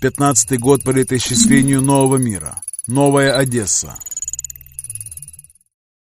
Пятнадцатый год по летоисчислению нового мира. Новая Одесса.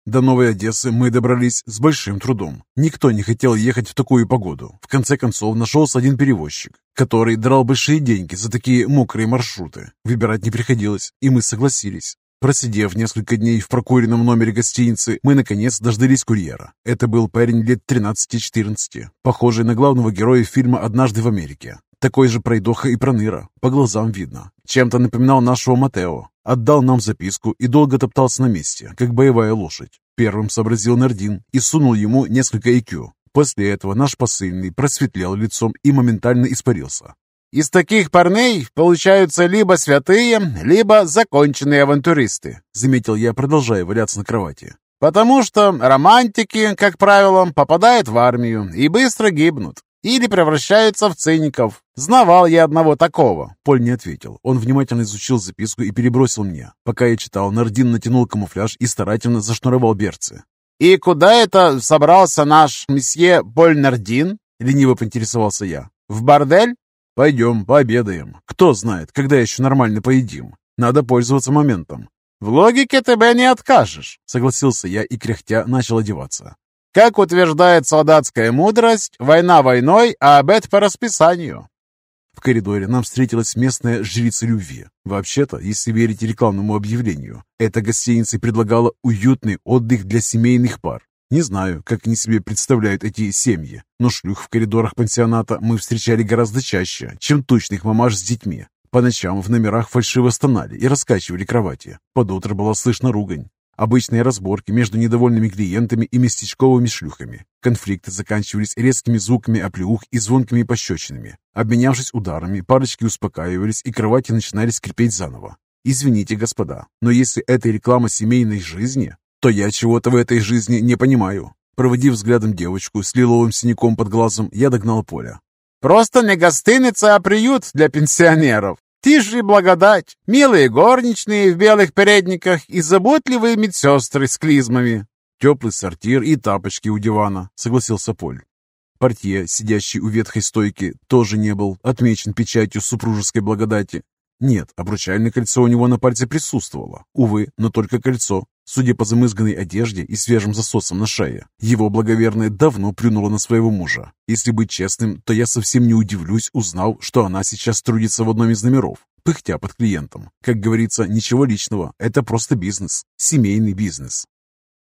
До Новой Одессы мы добрались с большим трудом. Никто не хотел ехать в такую погоду. В конце концов нашелся один перевозчик, который драл большие деньги за такие мокрые маршруты. Выбирать не приходилось, и мы согласились. Просидев несколько дней в прокуренном номере гостиницы, мы, наконец, дождались курьера. Это был парень лет 13-14, похожий на главного героя фильма «Однажды в Америке». Такой же пройдоха и проныра, по глазам видно. Чем-то напоминал нашего Матео. Отдал нам записку и долго топтался на месте, как боевая лошадь. Первым сообразил Нардин и сунул ему несколько IQ. После этого наш посыльный просветлел лицом и моментально испарился. Из таких парней получаются либо святые, либо законченные авантюристы, заметил я, продолжая валяться на кровати. Потому что романтики, как правило, попадают в армию и быстро гибнут. Или превращаются в циников. Знавал я одного такого. Поль не ответил. Он внимательно изучил записку и перебросил мне. Пока я читал, Нардин натянул камуфляж и старательно зашнуровал берцы. «И куда это собрался наш месье Поль Нардин?» Лениво поинтересовался я. «В бордель?» «Пойдем, пообедаем. Кто знает, когда еще нормально поедим. Надо пользоваться моментом». «В логике тебе не откажешь», — согласился я и, кряхтя, начал одеваться. Как утверждает солдатская мудрость, война войной, а обед по расписанию. В коридоре нам встретилась местная жрица любви. Вообще-то, если верить рекламному объявлению, эта гостиница предлагала уютный отдых для семейных пар. Не знаю, как они себе представляют эти семьи, но шлюх в коридорах пансионата мы встречали гораздо чаще, чем тучных мамаш с детьми. По ночам в номерах фальшиво стонали и раскачивали кровати. Под утро была слышна ругань. Обычные разборки между недовольными клиентами и местечковыми шлюхами. Конфликты заканчивались резкими звуками оплеух и звонкими пощечинами. Обменявшись ударами, парочки успокаивались и кровати начинали скрипеть заново. Извините, господа, но если это реклама семейной жизни, то я чего-то в этой жизни не понимаю. Проводив взглядом девочку с лиловым синяком под глазом, я догнал Поля. «Просто не гостиница, а приют для пенсионеров. Тишь и благодать, милые горничные в белых передниках и заботливые медсестры с клизмами. Теплый сортир и тапочки у дивана, согласился Поль. Портье, сидящий у ветхой стойки, тоже не был отмечен печатью супружеской благодати. Нет, обручальное кольцо у него на пальце присутствовало. Увы, но только кольцо. Судя по замызганной одежде и свежим засосам на шее, его благоверная давно плюнула на своего мужа. Если быть честным, то я совсем не удивлюсь, узнав, что она сейчас трудится в одном из номеров, пыхтя под клиентом. Как говорится, ничего личного, это просто бизнес, семейный бизнес.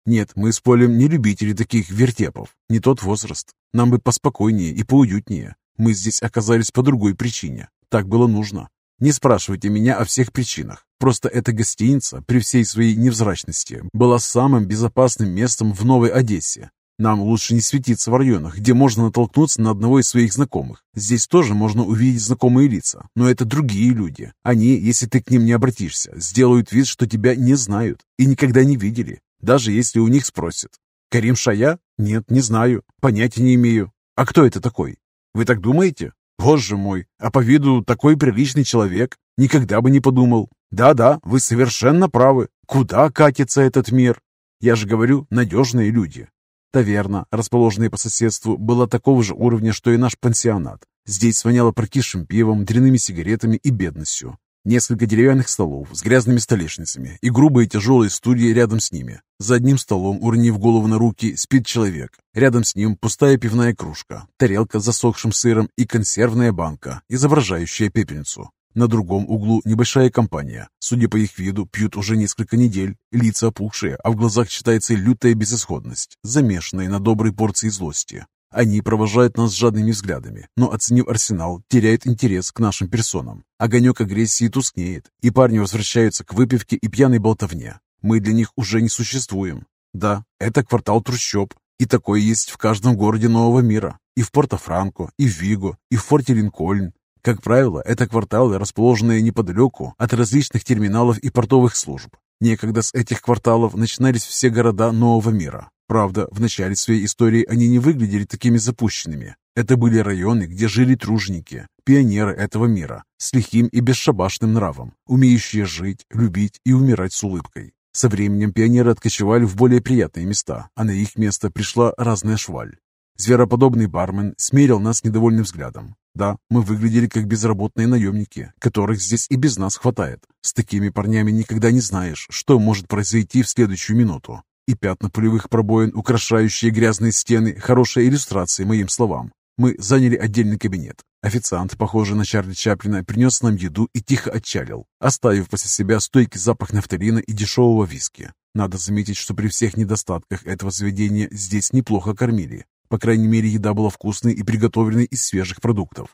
Нет, мы с Полем не любители таких вертепов, не тот возраст. Нам бы поспокойнее и поуютнее. Мы здесь оказались по другой причине. Так было нужно. Не спрашивайте меня о всех причинах. Просто эта гостиница, при всей своей невзрачности, была самым безопасным местом в Новой Одессе. Нам лучше не светиться в районах, где можно натолкнуться на одного из своих знакомых. Здесь тоже можно увидеть знакомые лица, но это другие люди. Они, если ты к ним не обратишься, сделают вид, что тебя не знают и никогда не видели, даже если у них спросят. Карим Шая? Нет, не знаю, понятия не имею. А кто это такой? Вы так думаете? Боже мой, а по виду такой приличный человек. Никогда бы не подумал. Да-да, вы совершенно правы. Куда катится этот мир? Я же говорю, надежные люди. Таверна, расположенная по соседству, была такого же уровня, что и наш пансионат. Здесь воняло прокисшим пивом, дряными сигаретами и бедностью. Несколько деревянных столов с грязными столешницами и грубые тяжелые стулья рядом с ними. За одним столом, уронив голову на руки, спит человек. Рядом с ним пустая пивная кружка, тарелка с засохшим сыром и консервная банка, изображающая пепельницу. На другом углу небольшая компания. Судя по их виду, пьют уже несколько недель, лица опухшие, а в глазах читается лютая безысходность, замешанная на доброй порции злости. Они провожают нас жадными взглядами, но, оценив арсенал, теряют интерес к нашим персонам. Огонек агрессии тускнеет, и парни возвращаются к выпивке и пьяной болтовне. Мы для них уже не существуем. Да, это квартал трущоб, и такое есть в каждом городе нового мира. И в Порто-Франко, и в Виго, и в Форте Линкольн. Как правило, это кварталы, расположенные неподалеку от различных терминалов и портовых служб. Некогда с этих кварталов начинались все города нового мира. Правда, в начале своей истории они не выглядели такими запущенными. Это были районы, где жили труженики, пионеры этого мира, с лихим и бесшабашным нравом, умеющие жить, любить и умирать с улыбкой. Со временем пионеры откочевали в более приятные места, а на их место пришла разная шваль. Звероподобный бармен смерил нас недовольным взглядом. Да, мы выглядели как безработные наемники, которых здесь и без нас хватает. С такими парнями никогда не знаешь, что может произойти в следующую минуту. И пятна пулевых пробоин, украшающие грязные стены, хорошая иллюстрация моим словам. Мы заняли отдельный кабинет. Официант, похожий на Чарли Чаплина, принес нам еду и тихо отчалил, оставив после себя стойкий запах нафталина и дешевого виски. Надо заметить, что при всех недостатках этого заведения здесь неплохо кормили. По крайней мере, еда была вкусной и приготовленной из свежих продуктов.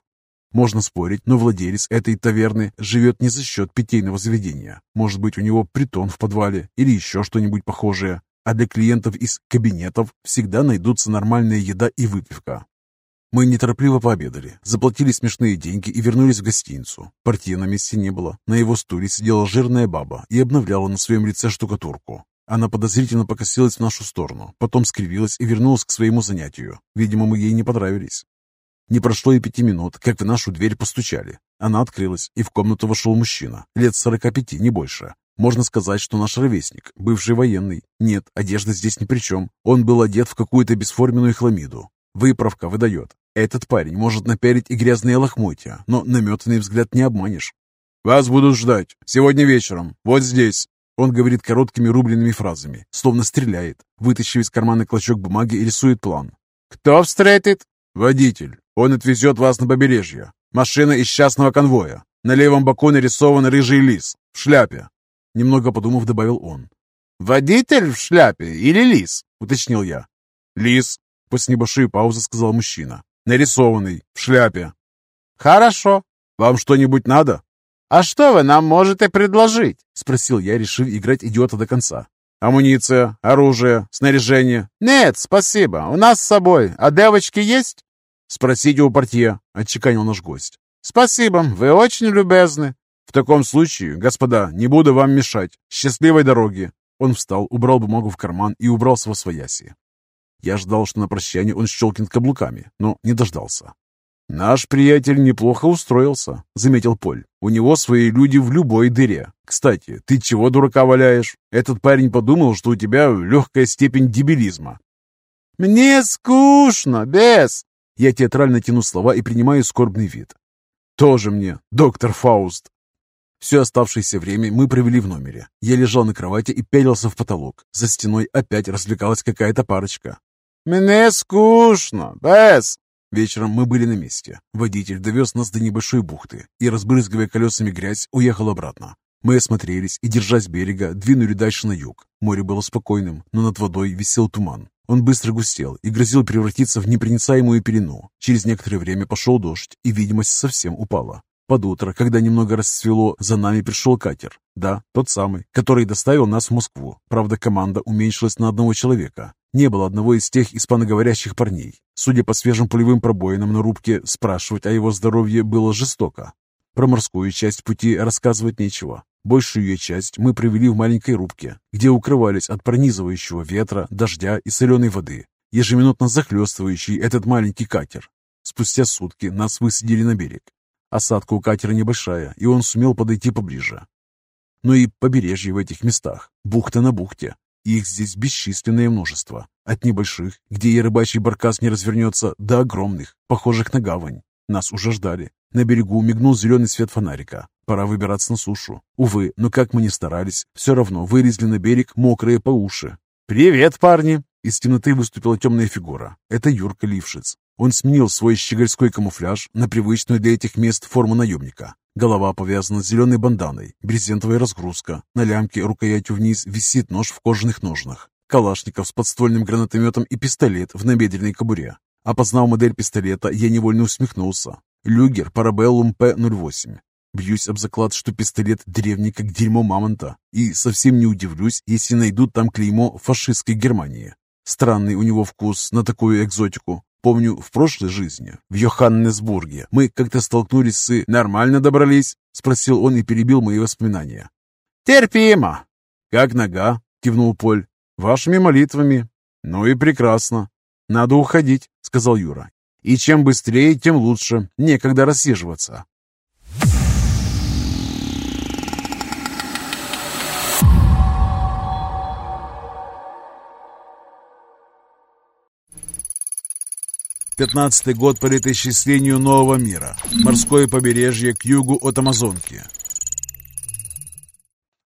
Можно спорить, но владелец этой таверны живет не за счет питейного заведения. Может быть, у него притон в подвале или еще что-нибудь похожее. А для клиентов из кабинетов всегда найдутся нормальная еда и выпивка. Мы неторопливо пообедали, заплатили смешные деньги и вернулись в гостиницу. Портье на месте не было. На его стуле сидела жирная баба и обновляла на своем лице штукатурку. Она подозрительно покосилась в нашу сторону, потом скривилась и вернулась к своему занятию. Видимо, мы ей не понравились. Не прошло и пяти минут, как в нашу дверь постучали. Она открылась, и в комнату вошел мужчина, лет сорока пяти, не больше. Можно сказать, что наш ровесник, бывший военный. Нет, одежда здесь ни при чем. Он был одет в какую-то бесформенную хламиду. Выправка выдает. Этот парень может напялить и грязные лохмотья, но наметанный взгляд не обманешь. «Вас будут ждать. Сегодня вечером. Вот здесь». Он говорит короткими рубленными фразами, словно стреляет, вытащив из кармана клочок бумаги и рисует план. «Кто встретит?» «Водитель. Он отвезет вас на побережье. Машина из частного конвоя. На левом боку нарисован рыжий лис. В шляпе». Немного подумав, добавил он. «Водитель в шляпе или лис?» — уточнил я. «Лис», — после небольшой паузы сказал мужчина. «Нарисованный, в шляпе». «Хорошо. Вам что-нибудь надо?» «А что вы нам можете предложить?» — спросил я, решив играть идиота до конца. «Амуниция, оружие, снаряжение». «Нет, спасибо. У нас с собой. А девочки есть?» «Спросите у портье», — отчеканил наш гость. «Спасибо. Вы очень любезны». «В таком случае, господа, не буду вам мешать. Счастливой дороги!» Он встал, убрал бумагу в карман и убрался во свояси. Я ждал, что на прощание он щелкнет каблуками, но не дождался. «Наш приятель неплохо устроился», — заметил Поль. «У него свои люди в любой дыре. Кстати, ты чего дурака валяешь? Этот парень подумал, что у тебя легкая степень дебилизма». «Мне скучно, без...» Я театрально тяну слова и принимаю скорбный вид. «Тоже мне, доктор Фауст». Все оставшееся время мы провели в номере. Я лежал на кровати и пялился в потолок. За стеной опять развлекалась какая-то парочка. «Мне скучно, без...» Вечером мы были на месте. Водитель довез нас до небольшой бухты и, разбрызгивая колесами грязь, уехал обратно. Мы осмотрелись и, держась берега, двинули дальше на юг. Море было спокойным, но над водой висел туман. Он быстро густел и грозил превратиться в непроницаемую пелену. Через некоторое время пошел дождь, и видимость совсем упала. Под утро, когда немного расцвело, за нами пришел катер. Да, тот самый, который доставил нас в Москву. Правда, команда уменьшилась на одного человека. Не было одного из тех испаноговорящих парней. Судя по свежим пулевым пробоинам на рубке, спрашивать о его здоровье было жестоко. Про морскую часть пути рассказывать нечего. Большую ее часть мы провели в маленькой рубке, где укрывались от пронизывающего ветра, дождя и соленой воды, ежеминутно захлестывающий этот маленький катер. Спустя сутки нас высадили на берег. Осадка у катера небольшая, и он сумел подойти поближе. Но и побережье в этих местах, бухта на бухте, их здесь бесчисленное множество. От небольших, где и рыбачий баркас не развернется, до огромных, похожих на гавань. Нас уже ждали. На берегу мигнул зеленый свет фонарика. Пора выбираться на сушу. Увы, но как мы ни старались, все равно вылезли на берег мокрые по уши. «Привет, парни!» Из темноты выступила темная фигура. Это Юрка Лившиц. Он сменил свой щегольской камуфляж на привычную для этих мест форму наемника. Голова повязана зеленой банданой, брезентовая разгрузка. На лямке рукоятью вниз висит нож в кожаных ножнах. Калашников с подствольным гранатометом и пистолет в набедренной кобуре. Опознав модель пистолета, я невольно усмехнулся. Люгер Парабеллум П-08. Бьюсь об заклад, что пистолет древний, как дерьмо мамонта, и совсем не удивлюсь, если найдут там клеймо фашистской Германии. Странный у него вкус на такую экзотику. Помню, в прошлой жизни, в Йоханнесбурге, мы как-то столкнулись с... «Нормально добрались?» — спросил он и перебил мои воспоминания. «Терпимо!» «Как нога?» — кивнул Поль. «Вашими молитвами». «Ну и прекрасно. Надо уходить», — сказал Юра. «И чем быстрее, тем лучше. Некогда рассиживаться». Пятнадцатый год по летоисчислению нового мира. Морское побережье к югу от Амазонки.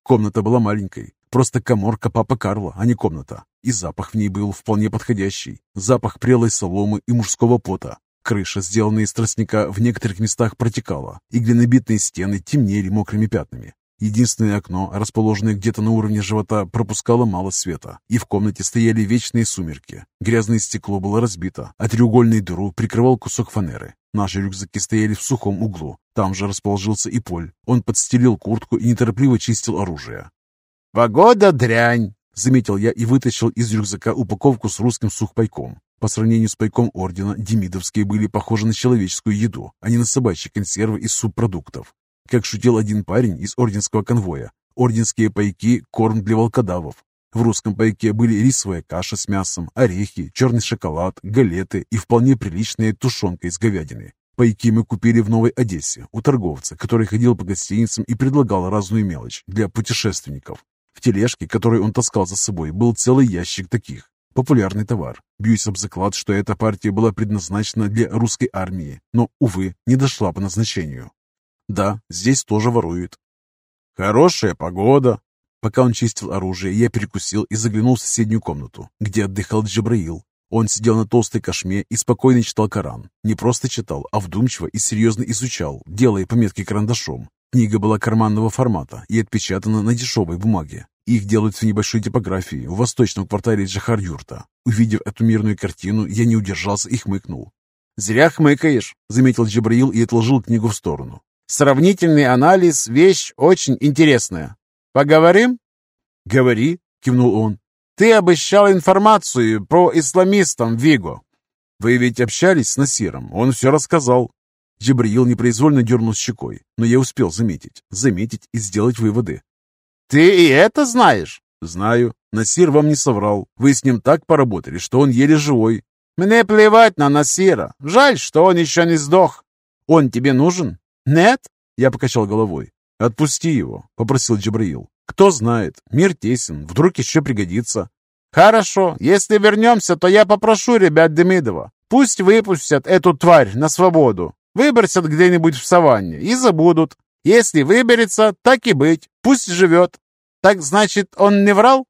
Комната была маленькой. Просто коморка папа Карла, а не комната. И запах в ней был вполне подходящий. Запах прелой соломы и мужского пота. Крыша, сделанная из тростника, в некоторых местах протекала, и глинобитные стены темнели мокрыми пятнами. Единственное окно, расположенное где-то на уровне живота, пропускало мало света, и в комнате стояли вечные сумерки. Грязное стекло было разбито, а треугольный дыру прикрывал кусок фанеры. Наши рюкзаки стояли в сухом углу. Там же расположился и Поль. Он подстелил куртку и неторопливо чистил оружие. «Погода дрянь!» — заметил я и вытащил из рюкзака упаковку с русским сухпайком. По сравнению с пайком ордена, демидовские были похожи на человеческую еду, а не на собачьи консервы из субпродуктов. Как шутил один парень из орденского конвоя, орденские пайки – корм для волкодавов. В русском пайке были рисовая каша с мясом, орехи, черный шоколад, галеты и вполне приличная тушенка из говядины. Пайки мы купили в Новой Одессе у торговца, который ходил по гостиницам и предлагал разную мелочь для путешественников. В тележке, которую он таскал за собой, был целый ящик таких. Популярный товар. Бьюсь об заклад, что эта партия была предназначена для русской армии, но, увы, не дошла по назначению. Да, здесь тоже воруют. Хорошая погода. Пока он чистил оружие, я перекусил и заглянул в соседнюю комнату, где отдыхал Джабраил. Он сидел на толстой кошме и спокойно читал Коран. Не просто читал, а вдумчиво и серьезно изучал, делая пометки карандашом. Книга была карманного формата и отпечатана на дешевой бумаге. Их делают в небольшой типографии в восточном квартале Джахар-Юрта. Увидев эту мирную картину, я не удержался и хмыкнул. «Зря хмыкаешь», — заметил Джабраил и отложил книгу в сторону. Сравнительный анализ – вещь очень интересная. Поговорим? Говори, кивнул он. Ты обещал информацию про исламистов Виго. Вы ведь общались с Насиром, он все рассказал. Джибриил непроизвольно дернул щекой, но я успел заметить, заметить и сделать выводы. «Ты и это знаешь?» «Знаю. Насир вам не соврал. Вы с ним так поработали, что он еле живой». «Мне плевать на Насира. Жаль, что он еще не сдох. Он тебе нужен?» «Нет?» — я покачал головой. «Отпусти его», — попросил Джабраил. «Кто знает, мир тесен, вдруг еще пригодится». «Хорошо, если вернемся, то я попрошу ребят Демидова. Пусть выпустят эту тварь на свободу, выбросят где-нибудь в саванне и забудут. Если выберется, так и быть, пусть живет. Так значит, он не врал?»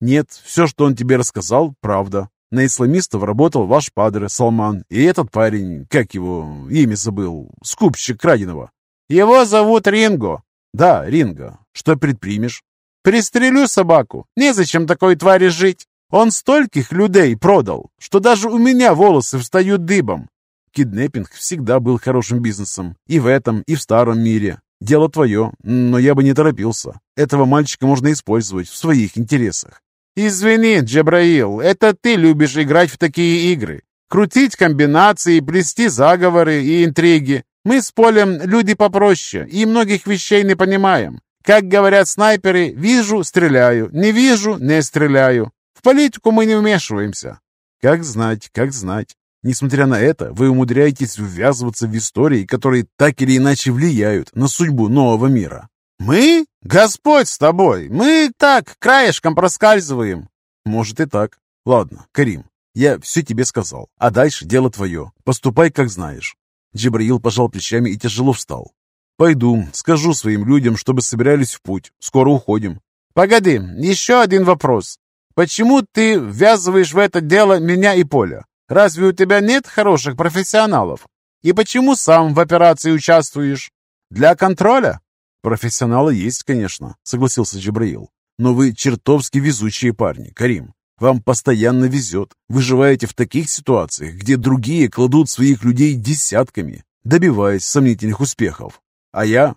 «Нет, все, что он тебе рассказал, правда. На исламистов работал ваш падре Салман и этот парень, как его имя забыл, скупщик краденого. Его зовут Ринго. Да, Ринго. Что предпримешь? Пристрелю собаку. Незачем такой твари жить. Он стольких людей продал, что даже у меня волосы встают дыбом. Киднеппинг всегда был хорошим бизнесом. И в этом, и в старом мире. Дело твое, но я бы не торопился. Этого мальчика можно использовать в своих интересах. «Извини, Джабраил, это ты любишь играть в такие игры. Крутить комбинации, плести заговоры и интриги. Мы с Полем люди попроще и многих вещей не понимаем. Как говорят снайперы, вижу – стреляю, не вижу – не стреляю. В политику мы не вмешиваемся». «Как знать, как знать. Несмотря на это, вы умудряетесь ввязываться в истории, которые так или иначе влияют на судьбу нового мира. «Мы? Господь с тобой! Мы так, краешком проскальзываем!» «Может и так. Ладно, Карим, я все тебе сказал, а дальше дело твое. Поступай, как знаешь». Джибраил пожал плечами и тяжело встал. «Пойду, скажу своим людям, чтобы собирались в путь. Скоро уходим». «Погоди, еще один вопрос. Почему ты ввязываешь в это дело меня и Поля? Разве у тебя нет хороших профессионалов? И почему сам в операции участвуешь? Для контроля?» «Профессионалы есть, конечно», — согласился Джабраил. «Но вы чертовски везучие парни, Карим. Вам постоянно везет. Выживаете в таких ситуациях, где другие кладут своих людей десятками, добиваясь сомнительных успехов. А я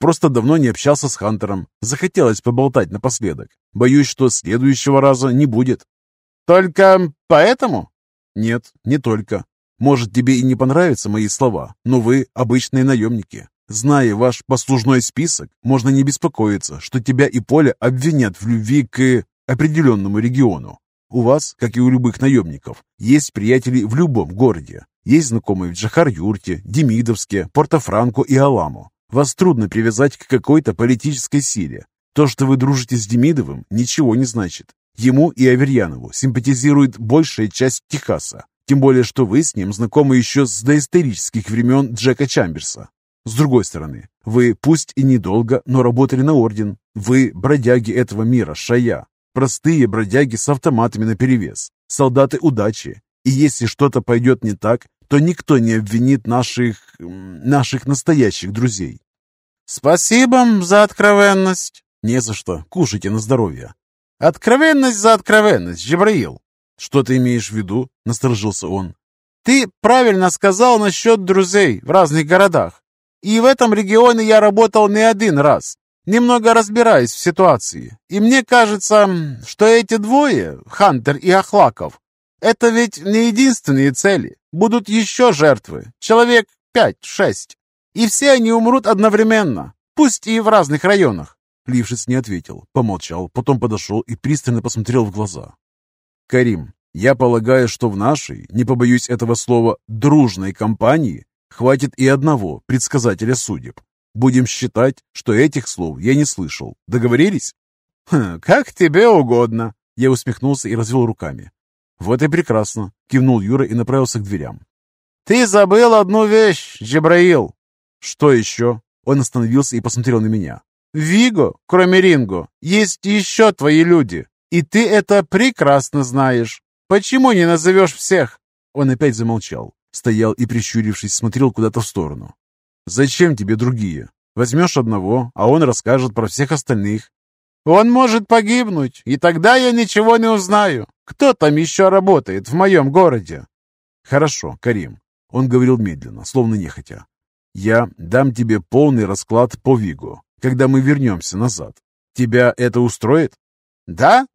просто давно не общался с Хантером. Захотелось поболтать напоследок. Боюсь, что следующего раза не будет». «Только поэтому?» «Нет, не только. Может, тебе и не понравятся мои слова, но вы обычные наемники. Зная ваш послужной список, можно не беспокоиться, что тебя и Поля обвинят в любви к определенному региону. У вас, как и у любых наемников, есть приятели в любом городе. Есть знакомые в Джахар-Юрте, Демидовске, Порто-Франко и Аламо. Вас трудно привязать к какой-то политической силе. То, что вы дружите с Демидовым, ничего не значит. Ему и Аверьянову симпатизирует большая часть Техаса. Тем более, что вы с ним знакомы еще с доисторических времен Джека Чамберса. С другой стороны, вы пусть и недолго, но работали на Орден. Вы бродяги этого мира, шая. Простые бродяги с автоматами наперевес. Солдаты удачи. И если что-то пойдет не так, то никто не обвинит наших... наших настоящих друзей. «Спасибо за откровенность». «Не за что. Кушайте на здоровье». «Откровенность за откровенность, Джабраил». «Что ты имеешь в виду?» — насторожился он. «Ты правильно сказал насчет друзей в разных городах. И в этом регионе я работал не один раз. Немного разбираюсь в ситуации. И мне кажется, что эти двое, Хантер и Ахлаков, это ведь не единственные цели. Будут еще жертвы. Человек пять-шесть. И все они умрут одновременно. Пусть и в разных районах. Лившиц не ответил, помолчал, потом подошел и пристально посмотрел в глаза. «Карим, я полагаю, что в нашей, не побоюсь этого слова, дружной компании хватит и одного предсказателя судеб. Будем считать, что этих слов я не слышал. Договорились?» хм, «Как тебе угодно!» Я усмехнулся и развел руками. «Вот и прекрасно!» — кивнул Юра и направился к дверям. «Ты забыл одну вещь, Джабраил!» «Что еще?» Он остановился и посмотрел на меня. «Виго, кроме Ринго, есть еще твои люди, и ты это прекрасно знаешь. Почему не назовешь всех?» Он опять замолчал, стоял и, прищурившись, смотрел куда-то в сторону. «Зачем тебе другие? Возьмешь одного, а он расскажет про всех остальных. Он может погибнуть, и тогда я ничего не узнаю. Кто там еще работает в моем городе?» «Хорошо, Карим». Он говорил медленно, словно нехотя. «Я дам тебе полный расклад по Вигу, когда мы вернемся назад. Тебя это устроит?» «Да?»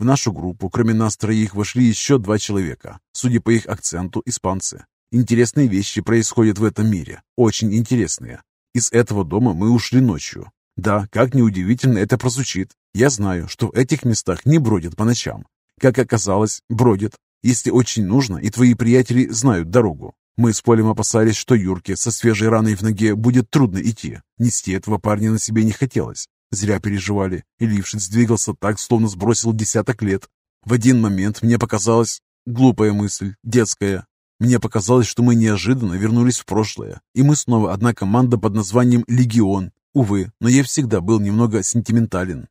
В нашу группу, кроме нас троих, вошли еще два человека. Судя по их акценту, испанцы. Интересные вещи происходят в этом мире. Очень интересные. Из этого дома мы ушли ночью. Да, как неудивительно это прозвучит. Я знаю, что в этих местах не бродят по ночам. Как оказалось, бродят, если очень нужно, и твои приятели знают дорогу. Мы с Полем опасались, что Юрке со свежей раной в ноге будет трудно идти. Нести этого парня на себе не хотелось. Зря переживали, и Лившиц двигался так, словно сбросил десяток лет. В один момент мне показалось... Глупая мысль, детская. Мне показалось, что мы неожиданно вернулись в прошлое, и мы снова одна команда под названием «Легион». Увы, но я всегда был немного сентиментален.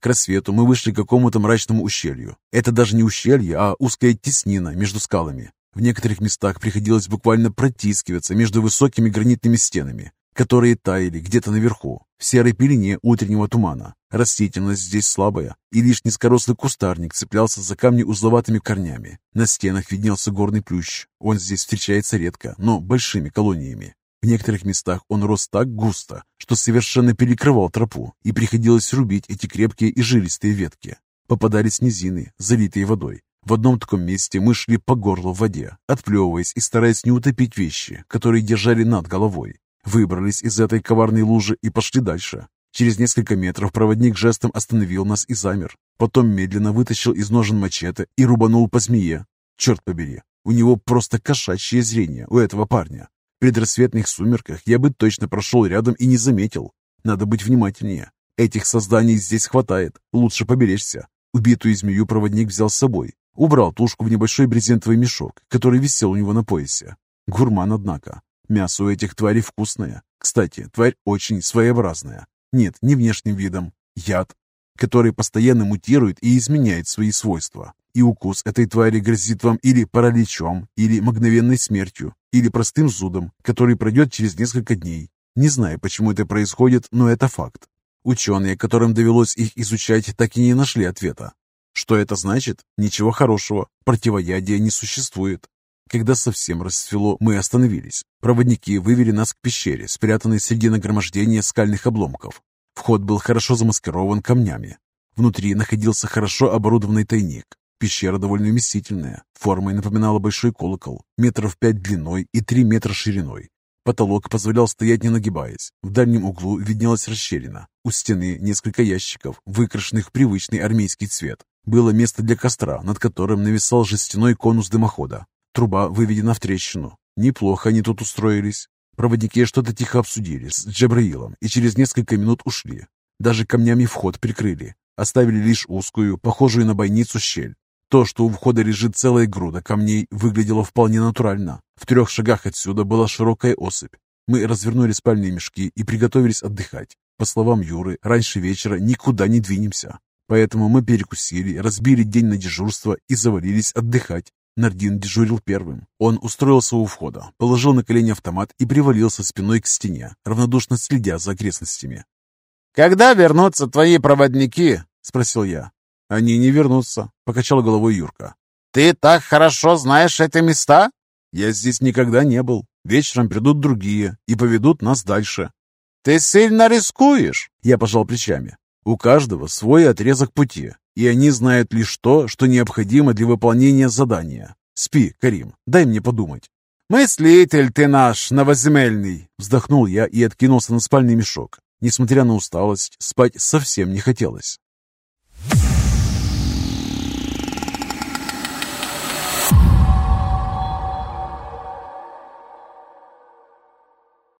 К рассвету мы вышли к какому-то мрачному ущелью. Это даже не ущелье, а узкая теснина между скалами. В некоторых местах приходилось буквально протискиваться между высокими гранитными стенами, которые таяли где-то наверху, в серой пелене утреннего тумана. Растительность здесь слабая, и лишь низкорослый кустарник цеплялся за камни узловатыми корнями. На стенах виднелся горный плющ. Он здесь встречается редко, но большими колониями. В некоторых местах он рос так густо, что совершенно перекрывал тропу, и приходилось рубить эти крепкие и жилистые ветки. Попадались низины, залитые водой. В одном таком месте мы шли по горлу в воде, отплевываясь и стараясь не утопить вещи, которые держали над головой. Выбрались из этой коварной лужи и пошли дальше. Через несколько метров проводник жестом остановил нас и замер. Потом медленно вытащил из ножен мачете и рубанул по змее. Черт побери, у него просто кошачье зрение, у этого парня. В предрассветных сумерках я бы точно прошел рядом и не заметил. Надо быть внимательнее. Этих созданий здесь хватает, лучше поберечься. Убитую змею проводник взял с собой. Убрал тушку в небольшой брезентовый мешок, который висел у него на поясе. Гурман, однако. Мясо у этих тварей вкусное. Кстати, тварь очень своеобразная. Нет, не внешним видом. Яд, который постоянно мутирует и изменяет свои свойства. И укус этой твари грозит вам или параличом, или мгновенной смертью, или простым зудом, который пройдет через несколько дней. Не знаю, почему это происходит, но это факт. Ученые, которым довелось их изучать, так и не нашли ответа. Что это значит? Ничего хорошего. Противоядия не существует. Когда совсем расцвело, мы остановились. Проводники вывели нас к пещере, спрятанной среди нагромождения скальных обломков. Вход был хорошо замаскирован камнями. Внутри находился хорошо оборудованный тайник. Пещера довольно вместительная, формой напоминала большой колокол, метров пять длиной и три метра шириной. Потолок позволял стоять не нагибаясь. В дальнем углу виднелась расщелина. У стены несколько ящиков, выкрашенных в привычный армейский цвет. Было место для костра, над которым нависал жестяной конус дымохода. Труба выведена в трещину. Неплохо они тут устроились. Проводники что-то тихо обсудили с Джабраилом и через несколько минут ушли. Даже камнями вход прикрыли. Оставили лишь узкую, похожую на бойницу щель. То, что у входа лежит целая груда камней, выглядело вполне натурально. В трех шагах отсюда была широкая осыпь. Мы развернули спальные мешки и приготовились отдыхать. По словам Юры, раньше вечера никуда не двинемся. Поэтому мы перекусили, разбили день на дежурство и завалились отдыхать. Нардин дежурил первым. Он устроился у входа, положил на колени автомат и привалился спиной к стене, равнодушно следя за окрестностями. «Когда вернутся твои проводники?» — спросил я. «Они не вернутся», — покачал головой Юрка. «Ты так хорошо знаешь эти места?» «Я здесь никогда не был. Вечером придут другие и поведут нас дальше». «Ты сильно рискуешь?» Я пожал плечами. «У каждого свой отрезок пути, и они знают лишь то, что необходимо для выполнения задания. Спи, Карим, дай мне подумать». «Мыслитель ты наш, новоземельный!» Вздохнул я и откинулся на спальный мешок. Несмотря на усталость, спать совсем не хотелось.